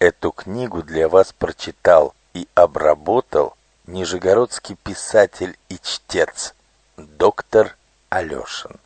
Эту книгу для вас прочитал и обработал нижегородский писатель и чтец доктор Алешин.